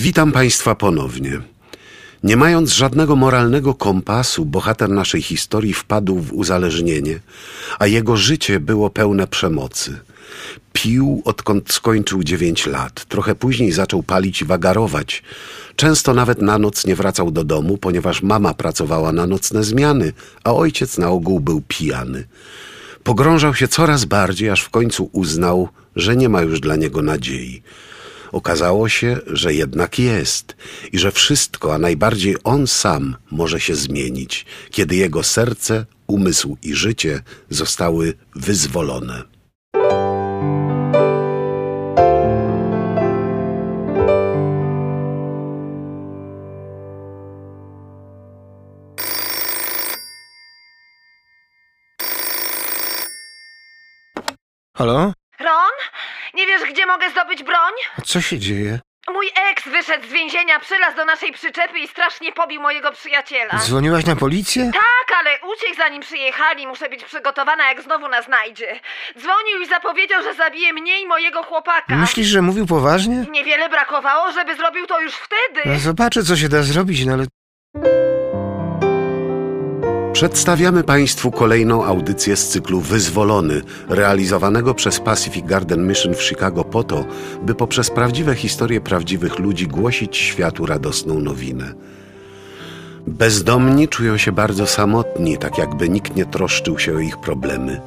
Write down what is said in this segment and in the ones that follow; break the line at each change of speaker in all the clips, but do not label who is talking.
Witam Państwa ponownie. Nie mając żadnego moralnego kompasu, bohater naszej historii wpadł w uzależnienie, a jego życie było pełne przemocy. Pił odkąd skończył dziewięć lat. Trochę później zaczął palić i wagarować. Często nawet na noc nie wracał do domu, ponieważ mama pracowała na nocne zmiany, a ojciec na ogół był pijany. Pogrążał się coraz bardziej, aż w końcu uznał, że nie ma już dla niego nadziei. Okazało się, że jednak jest i że wszystko, a najbardziej on sam może się zmienić, kiedy jego serce, umysł i życie zostały wyzwolone.
Halo?
Nie wiesz, gdzie mogę zdobyć broń?
Co się dzieje?
Mój ex wyszedł z więzienia, przylazł do naszej przyczepy i strasznie pobił mojego przyjaciela.
Dzwoniłaś na policję?
Tak, ale uciekł zanim przyjechali. Muszę być przygotowana, jak znowu nas znajdzie. Dzwonił i zapowiedział, że zabije mnie i mojego chłopaka.
Myślisz, że mówił poważnie?
Niewiele brakowało, żeby zrobił to już wtedy.
No zobaczę, co się da zrobić, no ale...
Przedstawiamy Państwu kolejną audycję z cyklu Wyzwolony, realizowanego przez Pacific Garden Mission w Chicago po to, by poprzez prawdziwe historie prawdziwych ludzi głosić światu radosną nowinę. Bezdomni czują się bardzo samotni, tak jakby nikt nie troszczył się o ich problemy.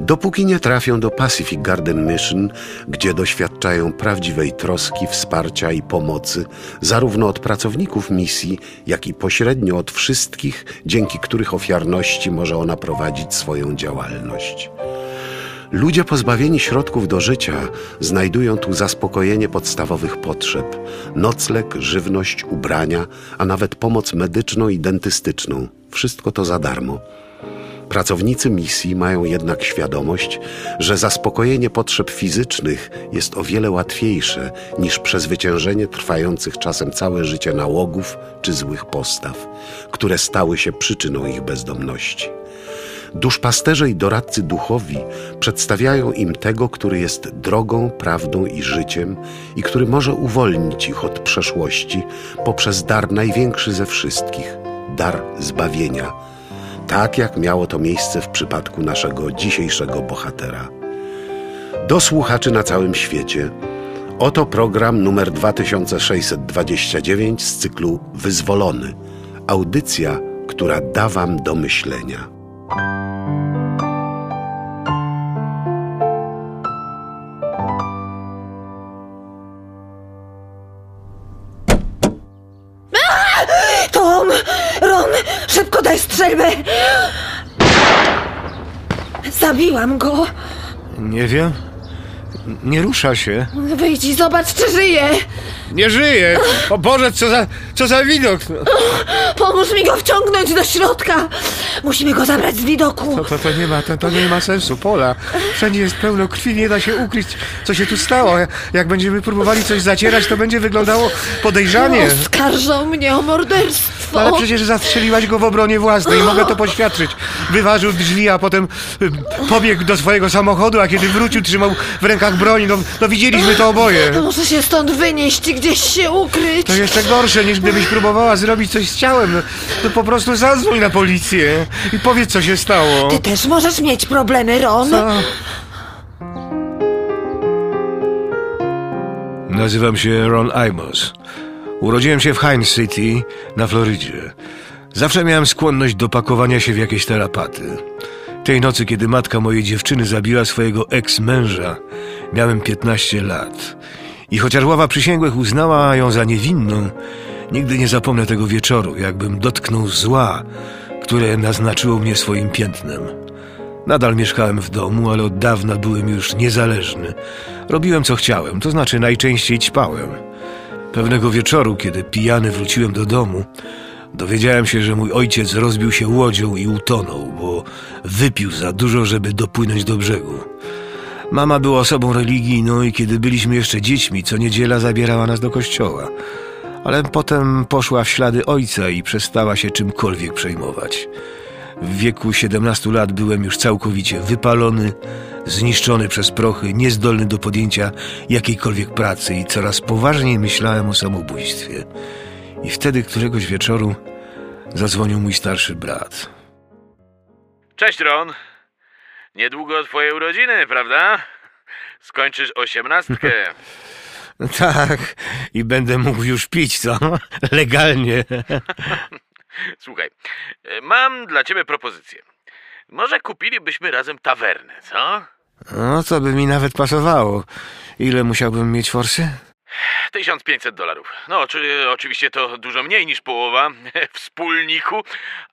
Dopóki nie trafią do Pacific Garden Mission, gdzie doświadczają prawdziwej troski, wsparcia i pomocy, zarówno od pracowników misji, jak i pośrednio od wszystkich, dzięki których ofiarności może ona prowadzić swoją działalność. Ludzie pozbawieni środków do życia znajdują tu zaspokojenie podstawowych potrzeb: nocleg, żywność, ubrania, a nawet pomoc medyczną i dentystyczną. Wszystko to za darmo. Pracownicy misji mają jednak świadomość, że zaspokojenie potrzeb fizycznych jest o wiele łatwiejsze niż przezwyciężenie trwających czasem całe życie nałogów czy złych postaw, które stały się przyczyną ich bezdomności. Duszpasterze i doradcy duchowi przedstawiają im tego, który jest drogą, prawdą i życiem i który może uwolnić ich od przeszłości poprzez dar największy ze wszystkich dar zbawienia tak jak miało to miejsce w przypadku naszego dzisiejszego bohatera. Do słuchaczy na całym świecie. Oto program numer 2629 z cyklu Wyzwolony. Audycja, która da Wam do myślenia.
Strzelbę! Zabiłam go.
Nie wiem. Nie rusza się.
Wyjdź i zobacz, czy żyje.
Nie żyje! O Boże, co za, co za widok!
Pomóż mi go wciągnąć do środka. Musimy go zabrać z widoku.
To, to, to, nie ma, to, to nie ma sensu, Pola. Wszędzie jest pełno krwi, nie da się ukryć, co się tu stało. Jak będziemy próbowali coś zacierać, to będzie wyglądało podejrzanie.
Oskarżą mnie o morderstwo.
Ale przecież zastrzeliłaś go w obronie własnej, mogę to poświadczyć. Wyważył drzwi, a potem pobiegł do swojego samochodu, a kiedy wrócił, trzymał w rękach broni. No, no widzieliśmy to oboje.
Muszę się stąd wynieść i gdzieś się ukryć.
To jeszcze gorsze, niż gdybyś próbowała zrobić coś z ciałem. No, to po prostu zadzwoń na policję i powiedz, co się stało.
Ty też możesz mieć problemy, Ron.
Co? Nazywam się Ron Imos. Urodziłem się w Hines City na Florydzie. Zawsze miałem skłonność do pakowania się w jakieś tarapaty. Tej nocy, kiedy matka mojej dziewczyny zabiła swojego ex-męża, miałem 15 lat. I chociaż ława przysięgłych uznała ją za niewinną, nigdy nie zapomnę tego wieczoru, jakbym dotknął zła, które naznaczyło mnie swoim piętnem. Nadal mieszkałem w domu, ale od dawna byłem już niezależny. Robiłem co chciałem, to znaczy najczęściej ćpałem. Pewnego wieczoru, kiedy pijany wróciłem do domu, dowiedziałem się, że mój ojciec rozbił się łodzią i utonął, bo wypił za dużo, żeby dopłynąć do brzegu. Mama była osobą religijną i kiedy byliśmy jeszcze dziećmi, co niedziela zabierała nas do kościoła. Ale potem poszła w ślady ojca i przestała się czymkolwiek przejmować. W wieku 17 lat byłem już całkowicie wypalony, zniszczony przez prochy, niezdolny do podjęcia jakiejkolwiek pracy i coraz poważniej myślałem o samobójstwie. I wtedy któregoś wieczoru zadzwonił mój starszy brat.
Cześć, Ron. Niedługo twoje urodziny, prawda? Skończysz osiemnastkę.
Tak, i będę mógł już pić, co? Legalnie.
Słuchaj, mam dla ciebie propozycję. Może kupilibyśmy razem tawernę, co?
No, to by mi nawet pasowało. Ile musiałbym mieć forsy?
1500 dolarów. No, czy, oczywiście to dużo mniej niż połowa wspólniku,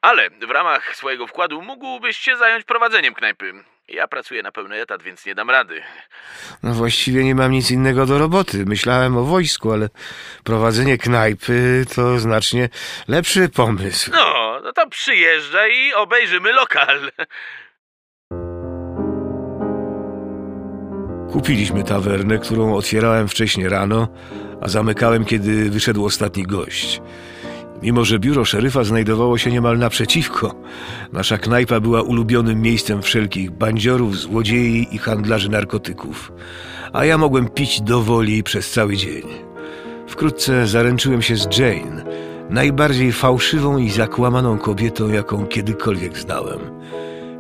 ale w ramach swojego wkładu mógłbyś się zająć prowadzeniem knajpy. Ja pracuję na pełny etat, więc nie dam rady.
No właściwie nie mam nic innego do roboty. Myślałem o wojsku, ale prowadzenie knajpy to znacznie lepszy pomysł.
No, no to przyjeżdżaj i obejrzymy lokal.
Kupiliśmy tawernę, którą otwierałem wcześnie rano, a zamykałem, kiedy wyszedł ostatni gość. Mimo, że biuro szeryfa znajdowało się niemal naprzeciwko, nasza knajpa była ulubionym miejscem wszelkich bandziorów, złodziei i handlarzy narkotyków, a ja mogłem pić do woli przez cały dzień. Wkrótce zaręczyłem się z Jane, najbardziej fałszywą i zakłamaną kobietą, jaką kiedykolwiek znałem.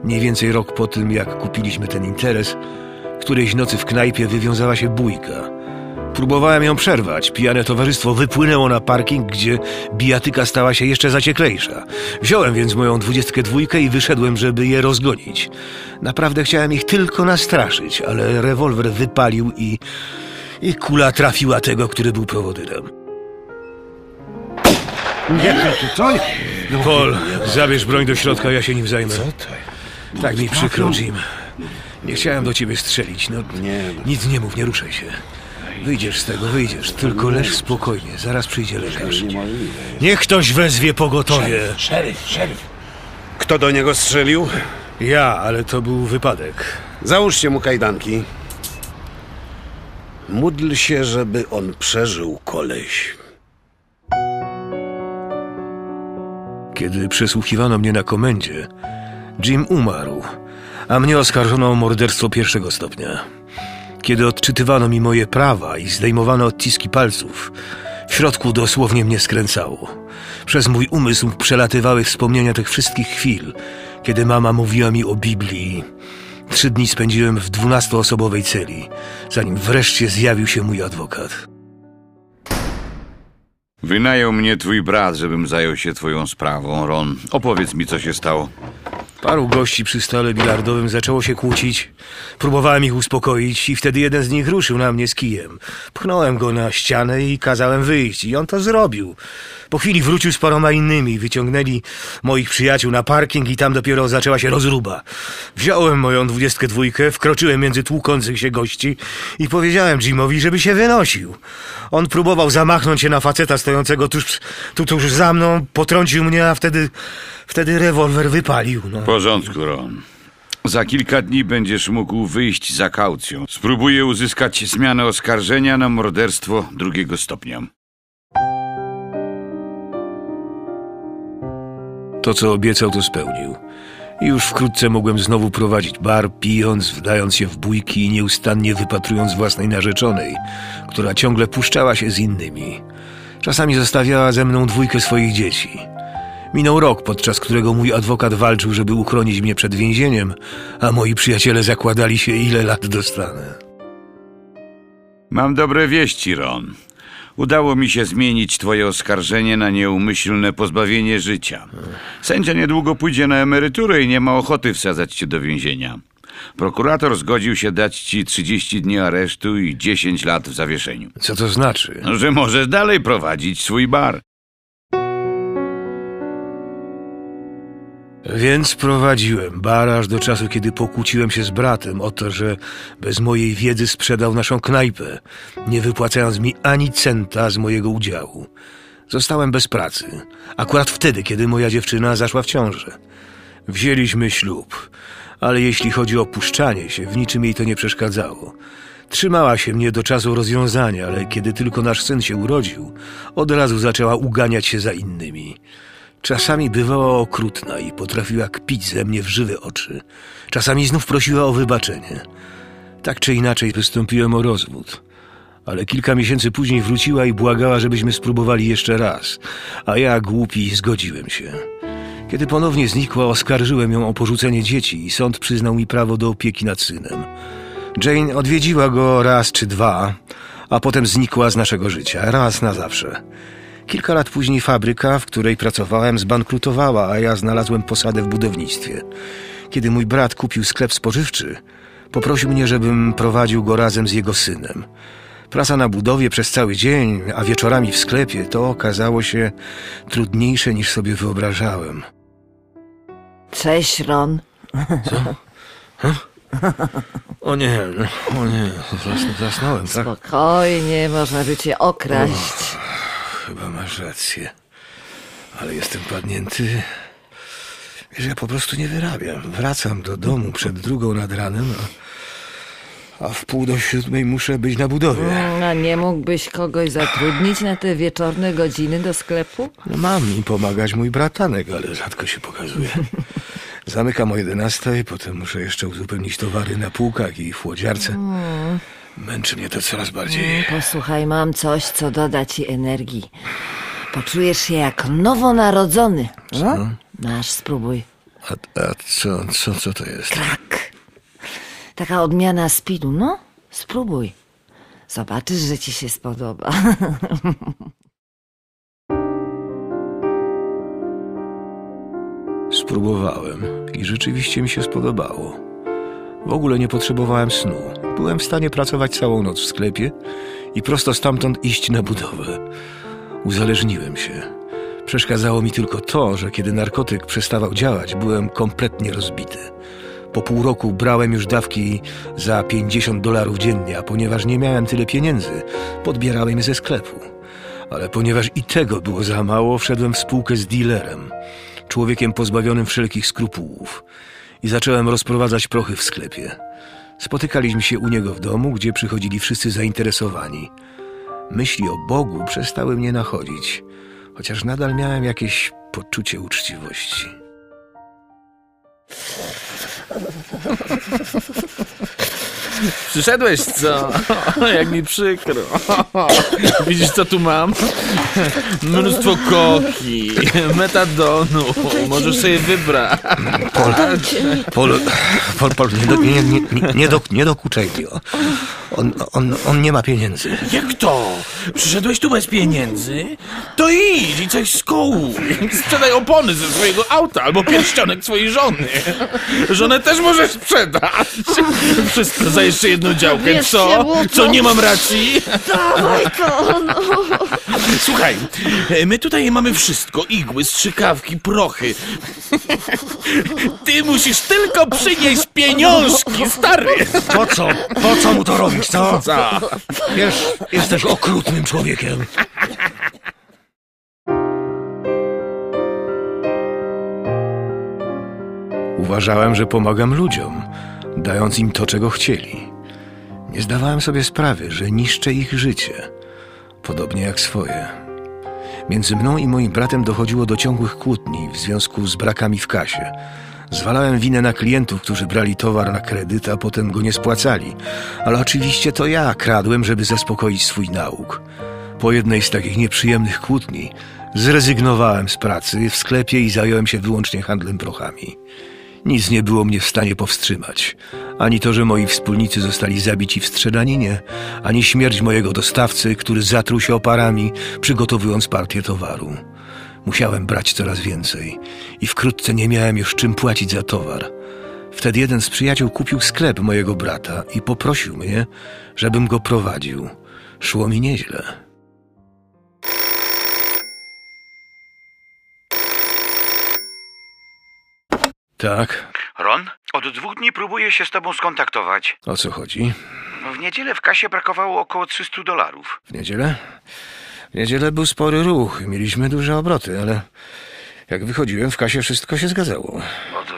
Mniej więcej rok po tym, jak kupiliśmy ten interes, którejś nocy w knajpie wywiązała się bójka. Próbowałem ją przerwać. Pijane towarzystwo wypłynęło na parking, gdzie bijatyka stała się jeszcze zacieklejsza. Wziąłem więc moją dwudziestkę dwójkę i wyszedłem, żeby je rozgonić. Naprawdę chciałem ich tylko nastraszyć, ale rewolwer wypalił i... i kula trafiła tego, który był prowodyrem.
Nie, co?
Paul, zabierz broń do środka, ja się nim zajmę. Tak mi przykro, Jim. Nie chciałem do ciebie strzelić, no...
Nie.
Nic nie mów, nie ruszaj się. Wyjdziesz z tego, wyjdziesz. Tylko leż spokojnie, zaraz przyjdzie lekarz. Niech ktoś wezwie pogotowie.
Szeryf, szeryf.
Kto do niego strzelił?
Ja, ale to był wypadek.
Załóżcie mu kajdanki. Módl się, żeby on przeżył, koleś.
Kiedy przesłuchiwano mnie na komendzie, Jim umarł, a mnie oskarżono o morderstwo pierwszego stopnia. Kiedy odczytywano mi moje prawa i zdejmowano odciski palców, w środku dosłownie mnie skręcało. Przez mój umysł przelatywały wspomnienia tych wszystkich chwil, kiedy mama mówiła mi o Biblii. Trzy dni spędziłem w dwunastoosobowej celi, zanim wreszcie zjawił się mój adwokat.
Wynajął mnie twój brat, żebym zajął się twoją sprawą, Ron. Opowiedz mi, co się stało.
Paru gości przy stole bilardowym zaczęło się kłócić. Próbowałem ich uspokoić i wtedy jeden z nich ruszył na mnie z kijem. Pchnąłem go na ścianę i kazałem wyjść i on to zrobił. Po chwili wrócił z paroma innymi, wyciągnęli moich przyjaciół na parking i tam dopiero zaczęła się rozruba. Wziąłem moją dwudziestkę dwójkę, wkroczyłem między tłukących się gości i powiedziałem Jimowi, żeby się wynosił. On próbował zamachnąć się na faceta stojącego tuż, tu, tuż za mną, potrącił mnie, a wtedy, wtedy rewolwer wypalił. No.
W porządku, Ron. Za kilka dni będziesz mógł wyjść za kaucją. Spróbuję uzyskać zmianę oskarżenia na morderstwo drugiego stopnia.
To, co obiecał, to spełnił. I już wkrótce mogłem znowu prowadzić bar, pijąc, wdając się w bójki i nieustannie wypatrując własnej narzeczonej, która ciągle puszczała się z innymi. Czasami zostawiała ze mną dwójkę swoich dzieci. Minął rok, podczas którego mój adwokat walczył, żeby uchronić mnie przed więzieniem, a moi przyjaciele zakładali się, ile lat dostanę.
Mam dobre wieści, Ron. Udało mi się zmienić twoje oskarżenie na nieumyślne pozbawienie życia. Sędzia niedługo pójdzie na emeryturę i nie ma ochoty wsadzać cię do więzienia. Prokurator zgodził się dać ci 30 dni aresztu i 10 lat w zawieszeniu.
Co to znaczy?
No, że możesz dalej prowadzić swój bar.
Więc prowadziłem bar aż do czasu, kiedy pokłóciłem się z bratem o to, że bez mojej wiedzy sprzedał naszą knajpę, nie wypłacając mi ani centa z mojego udziału. Zostałem bez pracy, akurat wtedy, kiedy moja dziewczyna zaszła w ciążę. Wzięliśmy ślub, ale jeśli chodzi o puszczanie się, w niczym jej to nie przeszkadzało. Trzymała się mnie do czasu rozwiązania, ale kiedy tylko nasz syn się urodził, od razu zaczęła uganiać się za innymi. Czasami bywała okrutna i potrafiła kpić ze mnie w żywe oczy. Czasami znów prosiła o wybaczenie. Tak czy inaczej wystąpiłem o rozwód. Ale kilka miesięcy później wróciła i błagała, żebyśmy spróbowali jeszcze raz. A ja, głupi, zgodziłem się. Kiedy ponownie znikła, oskarżyłem ją o porzucenie dzieci i sąd przyznał mi prawo do opieki nad synem. Jane odwiedziła go raz czy dwa, a potem znikła z naszego życia, raz na zawsze. Kilka lat później fabryka, w której pracowałem, zbankrutowała, a ja znalazłem posadę w budownictwie. Kiedy mój brat kupił sklep spożywczy, poprosił mnie, żebym prowadził go razem z jego synem. Praca na budowie przez cały dzień, a wieczorami w sklepie, to okazało się trudniejsze niż sobie wyobrażałem.
Cześć, Ron.
O nie, o nie, zas- zasnąłem, tak?
Spokojnie, można by cię okraść.
Chyba masz rację. Ale jestem padnięty. Wiesz, ja po prostu nie wyrabiam. Wracam do domu przed drugą nad ranem, a, a w pół do siódmej muszę być na budowie.
Mm, A nie mógłbyś kogoś zatrudnić na te wieczorne godziny do sklepu?
No, mam mi pomagać mój bratanek, ale rzadko się pokazuje. Zamykam o 11, potem muszę jeszcze uzupełnić towary na półkach i w łodziarce. Męczy mnie to coraz bardziej.
Posłuchaj, mam coś, co doda ci energii. Poczujesz się jak nowonarodzony. No? Masz, spróbuj.
A, a co, co, co to jest?
Tak. Taka odmiana speedu, no? Spróbuj. Zobaczysz, że ci się spodoba.
Spróbowałem i rzeczywiście mi się spodobało. W ogóle nie potrzebowałem snu. Byłem w stanie pracować całą noc w sklepie i prosto stamtąd iść na budowę. Uzależniłem się. Przeszkadzało mi tylko to, że kiedy narkotyk przestawał działać, byłem kompletnie rozbity. Po pół roku brałem już dawki za 50 dolarów dziennie, a ponieważ nie miałem tyle pieniędzy, podbierałem je ze sklepu. Ale ponieważ i tego było za mało, wszedłem w spółkę z dealerem, człowiekiem pozbawionym wszelkich skrupułów i zacząłem rozprowadzać prochy w sklepie. Spotykaliśmy się u niego w domu, gdzie przychodzili wszyscy zainteresowani. Myśli o Bogu przestały mnie nachodzić, chociaż nadal miałem jakieś poczucie uczciwości.
Przyszedłeś, co? Jak mi przykro. Widzisz, co tu mam? Mnóstwo koki, metadonu. Możesz sobie wybrać.
Pol, Pol, Pol, Pol nie, do, nie, nie, nie, do, nie dokuczaj mi. On, on, on nie ma pieniędzy.
Jak to? Przyszedłeś tu bez pieniędzy? To idź i coś skołuj. Sprzedaj opony ze swojego auta albo pierścionek swojej żony. Żonę też możesz sprzedać. Wszystko za jeszcze jedną działkę,
Wiesz,
co? Co, nie mam racji?
Dawaj to, no.
Słuchaj, my tutaj mamy wszystko. Igły, strzykawki, prochy. Ty musisz tylko przynieść pieniążki, stary.
Po co? Po co mu to robisz, co?
Co?
Wiesz, jesteś okrutnym człowiekiem. Uważałem, że pomagam ludziom, dając im to, czego chcieli. Nie zdawałem sobie sprawy, że niszczę ich życie, podobnie jak swoje. Między mną i moim bratem dochodziło do ciągłych kłótni w związku z brakami w kasie. Zwalałem winę na klientów, którzy brali towar na kredyt, a potem go nie spłacali. Ale oczywiście to ja kradłem, żeby zaspokoić swój nauk. Po jednej z takich nieprzyjemnych kłótni zrezygnowałem z pracy w sklepie i zająłem się wyłącznie handlem prochami. Nic nie było mnie w stanie powstrzymać. Ani to, że moi wspólnicy zostali zabici w strzelaninie, ani śmierć mojego dostawcy, który zatruł się oparami, przygotowując partię towaru. Musiałem brać coraz więcej i wkrótce nie miałem już czym płacić za towar. Wtedy jeden z przyjaciół kupił sklep mojego brata i poprosił mnie, żebym go prowadził. Szło mi nieźle. Tak,
Ron, od dwóch dni próbuję się z tobą skontaktować.
o co chodzi?
W niedzielę w kasie brakowało około 300 dolarów.
W niedzielę? W niedzielę był spory ruch, mieliśmy duże obroty, ale jak wychodziłem w kasie wszystko się zgadzało.
No to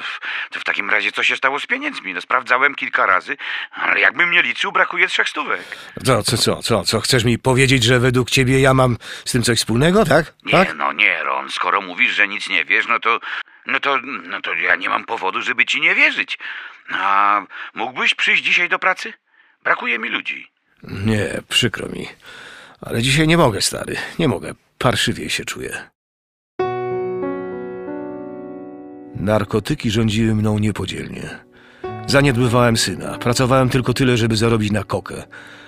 To w takim razie co się stało z pieniędzmi? No sprawdzałem kilka razy, ale jakbym nie liczył, brakuje trzech stówek.
Co, co, co, co, co? Chcesz mi powiedzieć, że według ciebie ja mam z tym coś wspólnego, tak?
Nie,
tak?
no nie, Ron, skoro mówisz, że nic nie wiesz, no to, no to, no to ja nie mam powodu, żeby ci nie wierzyć. A mógłbyś przyjść dzisiaj do pracy? Brakuje mi ludzi.
Nie, przykro mi. Ale dzisiaj nie mogę, stary. Nie mogę. Parszywie się czuję. Narkotyki rządziły mną niepodzielnie. Zaniedbywałem syna. Pracowałem tylko tyle, żeby zarobić na kokę.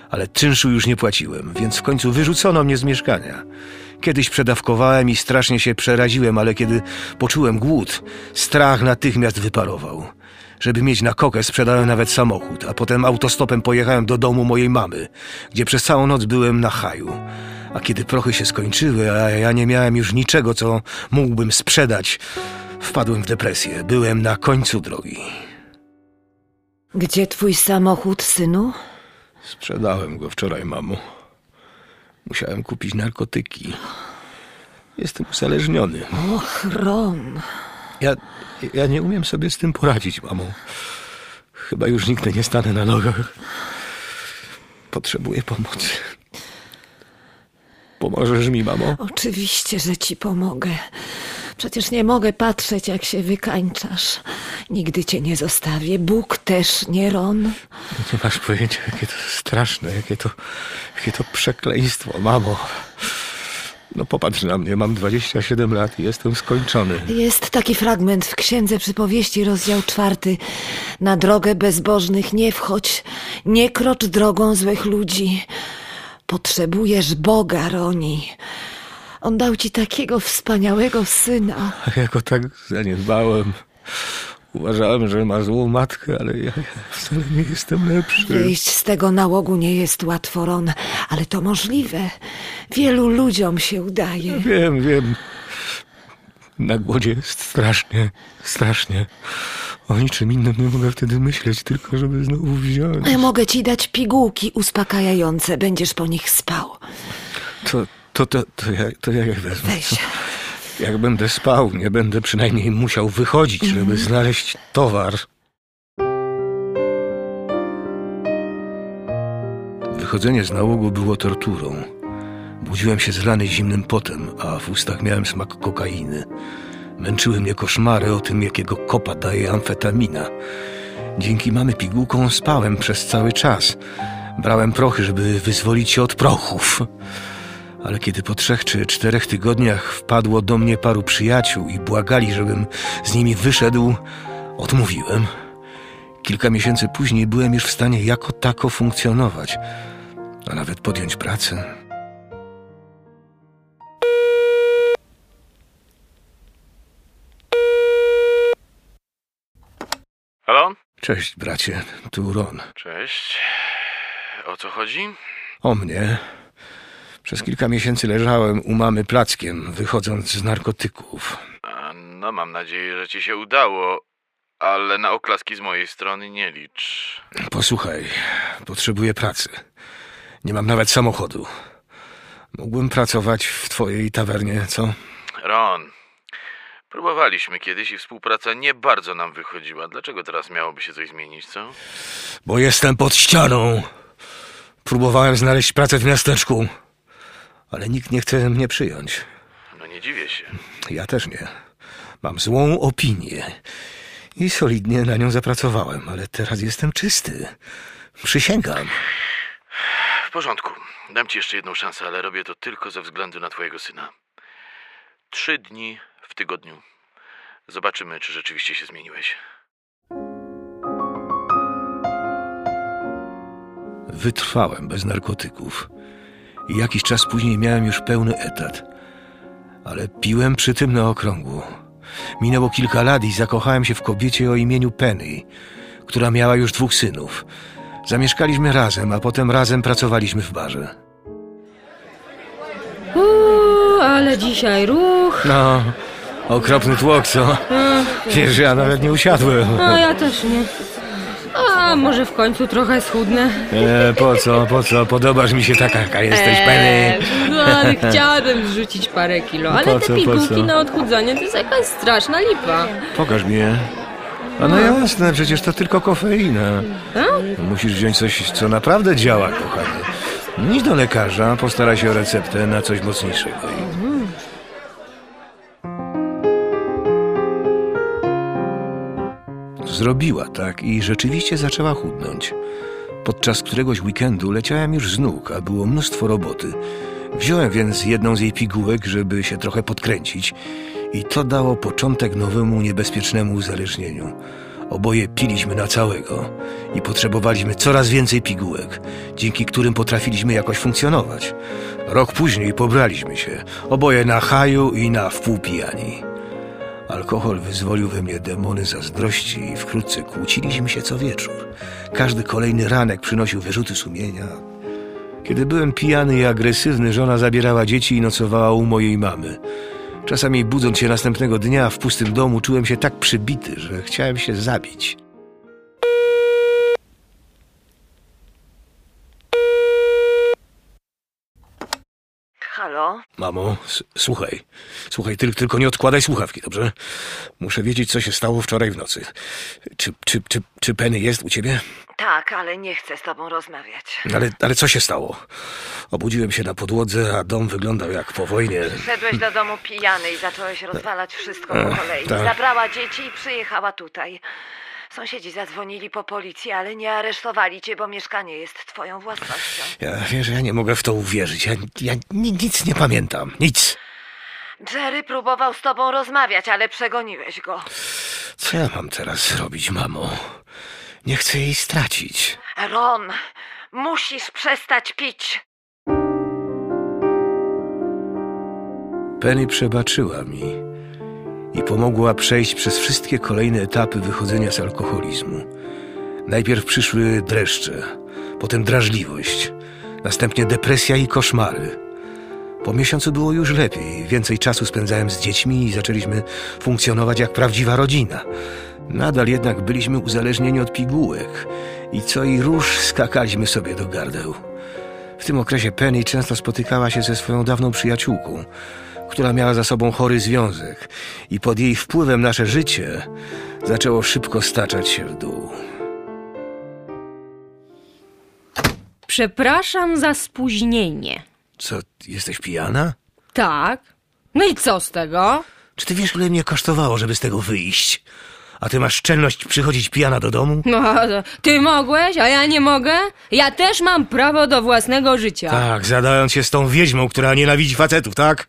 Ale czynszu już nie płaciłem, więc w końcu wyrzucono mnie z mieszkania. Kiedyś przedawkowałem i strasznie się przeraziłem, ale kiedy poczułem głód, strach natychmiast wyparował. Żeby mieć na kokę, sprzedałem nawet samochód, a potem autostopem pojechałem do domu mojej mamy, gdzie przez całą noc byłem na haju. A kiedy prochy się skończyły, a ja nie miałem już niczego, co mógłbym sprzedać, wpadłem w depresję. Byłem na końcu drogi.
Gdzie twój samochód, synu?
Sprzedałem go wczoraj, mamo. Musiałem kupić narkotyki. Jestem uzależniony.
Och, Ron.
Ja, ja nie umiem sobie z tym poradzić, mamo. Chyba już nigdy nie stanę na nogach. Potrzebuję pomocy. Pomożesz mi, mamo?
Oczywiście, że ci pomogę. Przecież nie mogę patrzeć, jak się wykańczasz. Nigdy cię nie zostawię. Bóg też nie, Ron.
Nie masz pojęcia, jakie to straszne, jakie to, jakie to przekleństwo, mamo. No popatrz na mnie, mam 27 lat i jestem skończony.
Jest taki fragment w Księdze Przypowieści, rozdział czwarty. Na drogę bezbożnych nie wchodź, nie krocz drogą złych ludzi. Potrzebujesz Boga, Roni. On dał ci takiego wspaniałego syna.
A ja go tak zaniedbałem. Uważałem, że ma złą matkę, ale ja, ja wcale nie jestem lepszy.
Wyjść z tego nałogu nie jest łatwo, Ron, ale to możliwe. Wielu ludziom się udaje.
Wiem, wiem. Na głodzie jest strasznie, strasznie. O niczym innym nie mogę wtedy myśleć, tylko żeby znowu wziąć.
Ja mogę ci dać pigułki uspokajające, będziesz po nich spał.
To, to, to, to, ja, to ja je wezmę.
Weź.
Jak będę spał, nie będę przynajmniej musiał wychodzić, żeby znaleźć towar. Wychodzenie z nałogu było torturą. Budziłem się zlany zimnym potem, a w ustach miałem smak kokainy. Męczyły mnie koszmary o tym, jakiego kopa daje amfetamina. Dzięki mamy pigułką spałem przez cały czas. Brałem prochy, żeby wyzwolić się od prochów. Ale kiedy po trzech czy czterech tygodniach wpadło do mnie paru przyjaciół i błagali, żebym z nimi wyszedł, odmówiłem. Kilka miesięcy później byłem już w stanie jako tako funkcjonować, a nawet podjąć pracę.
Halo?
Cześć, bracie, tu Ron.
Cześć. O co chodzi?
O mnie. Przez kilka miesięcy leżałem u mamy plackiem, wychodząc z narkotyków.
No, mam nadzieję, że ci się udało, ale na oklaski z mojej strony nie licz.
Posłuchaj, potrzebuję pracy. Nie mam nawet samochodu. Mógłbym pracować w twojej tawernie, co?
Ron, próbowaliśmy kiedyś i współpraca nie bardzo nam wychodziła. Dlaczego teraz miałoby się coś zmienić, co?
Bo jestem pod ścianą. Próbowałem znaleźć pracę w miasteczku, ale nikt nie chce mnie przyjąć.
No nie dziwię się.
Ja też nie. Mam złą opinię i solidnie na nią zapracowałem, ale teraz jestem czysty. Przysięgam.
W porządku. Dam ci jeszcze jedną szansę, ale robię to tylko ze względu na twojego syna. Trzy dni w tygodniu. Zobaczymy, czy rzeczywiście się zmieniłeś.
Wytrwałem bez narkotyków. I jakiś czas później miałem już pełny etat. Ale piłem przy tym na okrągło. Minęło kilka lat i zakochałem się w kobiecie o imieniu Penny, która miała już dwóch synów. Zamieszkaliśmy razem, a potem razem pracowaliśmy w barze.
Uuu, ale dzisiaj ruch.
No, okropny tłok, co? Wiesz, ja nawet nie usiadłem.
A ja też nie. A może w końcu trochę schudnę.
E, po co, po co? Podobasz mi się taka, jaka jesteś, Penny.
no ale chciałabym zrzucić parę kilo, ale
Po
te
co, po
pigułki
co?
na odchudzanie to jest jakaś straszna lipa.
Pokaż mi je. A no jasne, przecież to tylko kofeina. Musisz wziąć coś, co naprawdę działa, kochanie. Idź do lekarza, postaraj się o receptę na coś mocniejszego. Zrobiła tak i rzeczywiście zaczęła chudnąć. Podczas któregoś weekendu leciałem już z nóg, a było mnóstwo roboty. Wziąłem więc jedną z jej pigułek, żeby się trochę podkręcić i to dało początek nowemu niebezpiecznemu uzależnieniu. Oboje piliśmy na całego i potrzebowaliśmy coraz więcej pigułek, dzięki którym potrafiliśmy jakoś funkcjonować. Rok później pobraliśmy się, oboje na haju i na wpół pijani. Alkohol wyzwolił we mnie demony zazdrości i wkrótce kłóciliśmy się co wieczór. Każdy kolejny ranek przynosił wyrzuty sumienia. Kiedy byłem pijany i agresywny, żona zabierała dzieci i nocowała u mojej mamy. Czasami budząc się następnego dnia w pustym domu, czułem się tak przybity, że chciałem się zabić.
Halo?
Mamo, słuchaj, słuchaj, ty, tylko nie odkładaj słuchawki, dobrze? Muszę wiedzieć, co się stało wczoraj w nocy. Czy, czy, czy, czy Penny jest u ciebie?
Tak, ale nie chcę z tobą rozmawiać.
Ale, ale co się stało? Obudziłem się na podłodze, a dom wyglądał jak po wojnie.
Wszedłeś do domu pijany i zacząłeś rozwalać wszystko po kolei.
tak.
Zabrała dzieci i przyjechała tutaj. Sąsiedzi zadzwonili po policję, ale nie aresztowali cię, bo mieszkanie jest twoją własnością.
Ja wiesz, ja nie mogę w to uwierzyć. Ja, ja ni- nic nie pamiętam. Nic.
Jerry próbował z tobą rozmawiać, ale przegoniłeś go.
Co ja mam teraz zrobić, mamo? Nie chcę jej stracić.
Ron, musisz przestać pić.
Penny przebaczyła mi i pomogła przejść przez wszystkie kolejne etapy wychodzenia z alkoholizmu. Najpierw przyszły dreszcze, potem drażliwość, następnie depresja i koszmary. Po miesiącu było już lepiej, więcej czasu spędzałem z dziećmi i zaczęliśmy funkcjonować jak prawdziwa rodzina. Nadal jednak byliśmy uzależnieni od pigułek i co i róż skakaliśmy sobie do gardeł. W tym okresie Penny często spotykała się ze swoją dawną przyjaciółką, która miała za sobą chory związek i pod jej wpływem nasze życie zaczęło szybko staczać się w dół.
Przepraszam za spóźnienie.
Co, jesteś pijana?
Tak? No i co z tego?
Czy ty wiesz, ile mnie kosztowało, żeby z tego wyjść? A ty masz szczelność przychodzić pijana do domu?
No, ty mogłeś, a ja nie mogę? Ja też mam prawo do własnego życia.
Tak, zadając się z tą wiedźmą, która nienawidzi facetów, tak?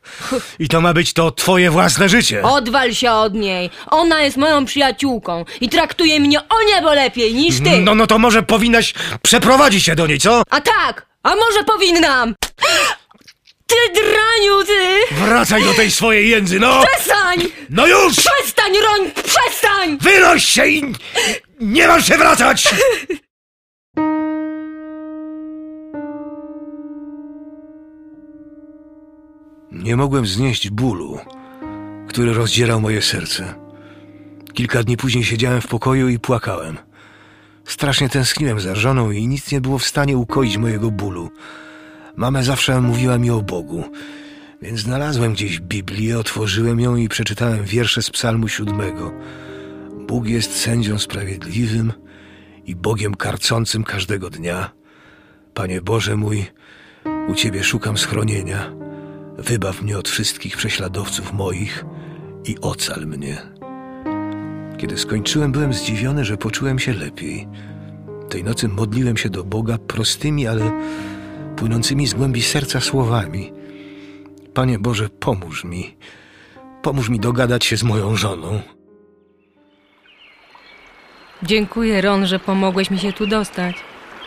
I to ma być to twoje własne życie.
Odwal się od niej. Ona jest moją przyjaciółką i traktuje mnie o niebo lepiej niż ty.
No, no to może powinnaś przeprowadzić się do niej, co?
A tak, a może powinnam? Ty draniu, ty!
Wracaj do tej swojej jędzy, no!
Przestań!
No już!
Przestań, Roń, przestań!
Wynoś się i nie masz się wracać! Nie mogłem znieść bólu, który rozdzierał moje serce. Kilka dni później siedziałem w pokoju i płakałem. Strasznie tęskniłem za żoną i nic nie było w stanie ukoić mojego bólu. Mama zawsze mówiła mi o Bogu, więc znalazłem gdzieś Biblię, otworzyłem ją i przeczytałem wiersze z Psalmu siódmego. Bóg jest sędzią sprawiedliwym i Bogiem karcącym każdego dnia. Panie Boże mój, u Ciebie szukam schronienia. Wybaw mnie od wszystkich prześladowców moich i ocal mnie. Kiedy skończyłem, byłem zdziwiony, że poczułem się lepiej. Tej nocy modliłem się do Boga prostymi, ale płynącymi z głębi serca słowami. Panie Boże, pomóż mi. Pomóż mi dogadać się z moją żoną.
Dziękuję, Ron, że pomogłeś mi się tu dostać.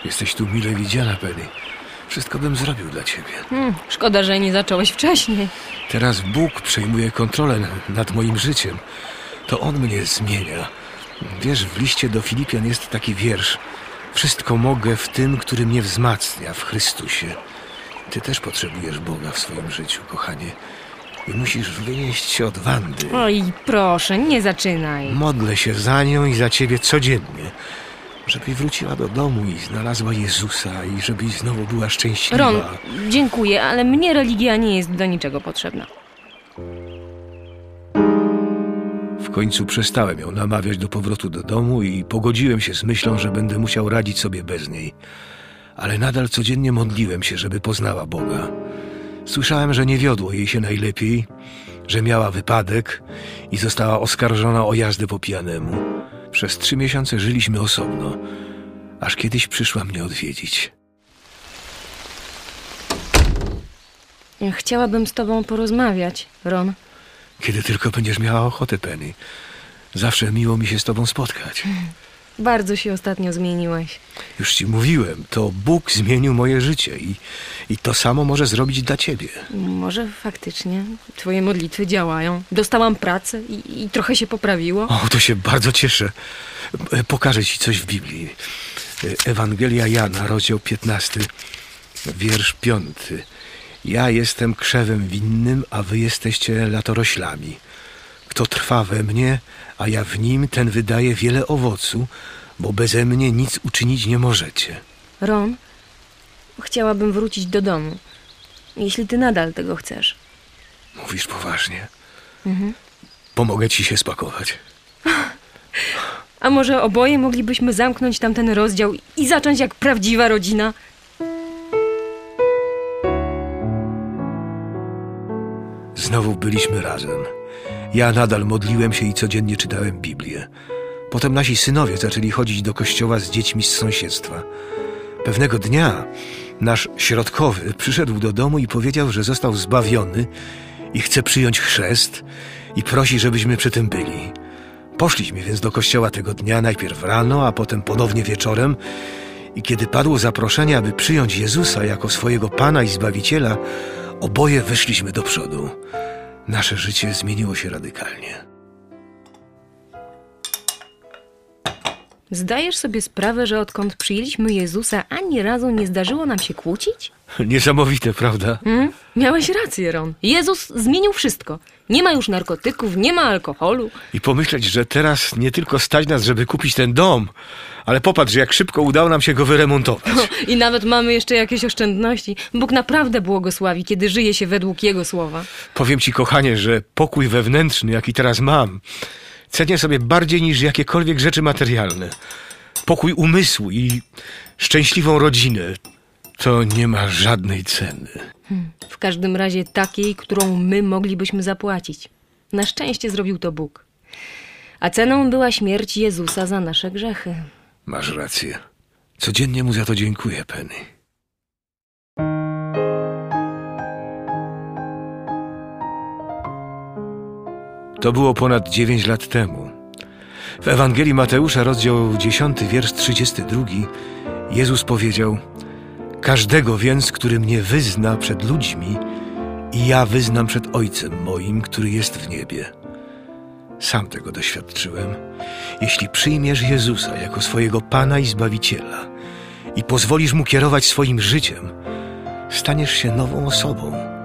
Jesteś tu mile widziana, Penny. Wszystko bym zrobił dla ciebie.
Hmm, szkoda, że nie zacząłeś wcześniej.
Teraz Bóg przejmuje kontrolę nad moim życiem. To On mnie zmienia. Wiesz, w liście do Filipian jest taki wiersz. Wszystko mogę w tym, który mnie wzmacnia, w Chrystusie. Ty też potrzebujesz Boga w swoim życiu, kochanie. I musisz wynieść się od Wandy.
Oj, proszę, nie zaczynaj.
Modlę się za nią i za ciebie codziennie. Żebyś wróciła do domu i znalazła Jezusa i żebyś znowu była szczęśliwa.
Ron, dziękuję, ale mnie religia nie jest do niczego potrzebna.
Końcu przestałem ją namawiać do powrotu do domu i pogodziłem się z myślą, że będę musiał radzić sobie bez niej. Ale nadal codziennie modliłem się, żeby poznała Boga. Słyszałem, że nie wiodło jej się najlepiej, że miała wypadek i została oskarżona o jazdę po pijanemu. Przez trzy miesiące żyliśmy osobno, aż kiedyś przyszła mnie odwiedzić.
Chciałabym z tobą porozmawiać, Ron.
Kiedy tylko będziesz miała ochotę, Penny. Zawsze miło mi się z tobą spotkać.
Bardzo się ostatnio zmieniłeś.
Już ci mówiłem, to Bóg zmienił moje życie i, i to samo może zrobić dla ciebie.
Może faktycznie twoje modlitwy działają. Dostałam pracę i, i trochę się poprawiło.
O, to się bardzo cieszę. Pokażę ci coś w Biblii. Ewangelia Jana, rozdział 15, wiersz 5. Ja jestem krzewem winnym, a wy jesteście latoroślami. Kto trwa we mnie, a ja w nim, ten wydaje wiele owocu, bo beze mnie nic uczynić nie możecie.
Ron, chciałabym wrócić do domu. Jeśli ty nadal tego chcesz.
Mówisz poważnie? Pomogę ci się spakować.
A może oboje moglibyśmy zamknąć tamten rozdział i zacząć jak prawdziwa rodzina?
Znowu byliśmy razem. Ja nadal modliłem się i codziennie czytałem Biblię. Potem nasi synowie zaczęli chodzić do kościoła z dziećmi z sąsiedztwa. Pewnego dnia nasz środkowy przyszedł do domu i powiedział, że został zbawiony i chce przyjąć chrzest i prosi, żebyśmy przy tym byli. Poszliśmy więc do kościoła tego dnia, najpierw rano, a potem ponownie wieczorem. I kiedy padło zaproszenie, aby przyjąć Jezusa jako swojego Pana i Zbawiciela, oboje weszliśmy do przodu. Nasze życie zmieniło się radykalnie.
Zdajesz sobie sprawę, że odkąd przyjęliśmy Jezusa, ani razu nie zdarzyło nam się kłócić?
Niesamowite, prawda?
Hmm? Miałeś rację, Ron. Jezus zmienił wszystko. Nie ma już narkotyków, nie ma alkoholu.
I pomyśleć, że teraz nie tylko stać nas, żeby kupić ten dom, ale popatrz, jak szybko udało nam się go wyremontować.
I nawet mamy jeszcze jakieś oszczędności. Bóg naprawdę błogosławi, kiedy żyje się według Jego słowa.
Powiem ci, kochanie, że pokój wewnętrzny, jaki teraz mam, cenię sobie bardziej niż jakiekolwiek rzeczy materialne. Pokój umysłu i szczęśliwą rodzinę to nie ma żadnej ceny.
W każdym razie takiej, którą my moglibyśmy zapłacić. Na szczęście zrobił to Bóg. A ceną była śmierć Jezusa za nasze grzechy.
Masz rację. Codziennie mu za to dziękuję, Penny. To było ponad dziewięć lat temu. W Ewangelii Mateusza, rozdział 10, wiersz 32, Jezus powiedział: Każdego więc, który mnie wyzna przed ludźmi, i ja wyznam przed Ojcem moim, który jest w niebie. Sam tego doświadczyłem. Jeśli przyjmiesz Jezusa jako swojego Pana i Zbawiciela i pozwolisz Mu kierować swoim życiem, staniesz się nową osobą.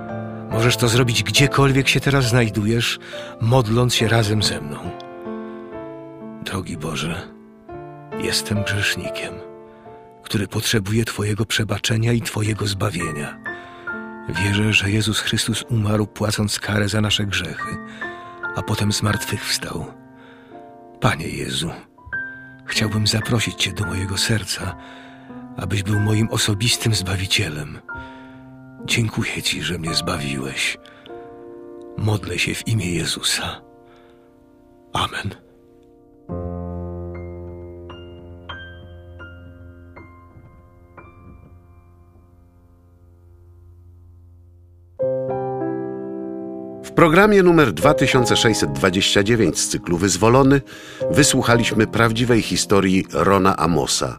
Możesz to zrobić gdziekolwiek się teraz znajdujesz, modląc się razem ze mną. Drogi Boże, jestem grzesznikiem, który potrzebuje Twojego przebaczenia i Twojego zbawienia. Wierzę, że Jezus Chrystus umarł płacąc karę za nasze grzechy, a potem zmartwychwstał. Panie Jezu, chciałbym zaprosić Cię do mojego serca, abyś był moim osobistym Zbawicielem. Dziękuję Ci, że mnie zbawiłeś. Modlę się w imię Jezusa. Amen.
W programie numer 2629 z cyklu Wyzwolony wysłuchaliśmy prawdziwej historii Rona Amosa.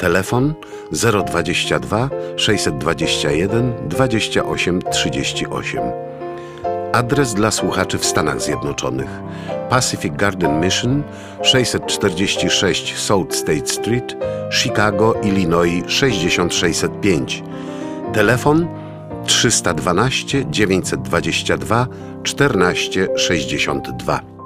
Telefon 022 621 28 38. Adres dla słuchaczy w Stanach Zjednoczonych. Pacific Garden Mission 646 South State Street, Chicago, Illinois 6605. Telefon 312 922 1462.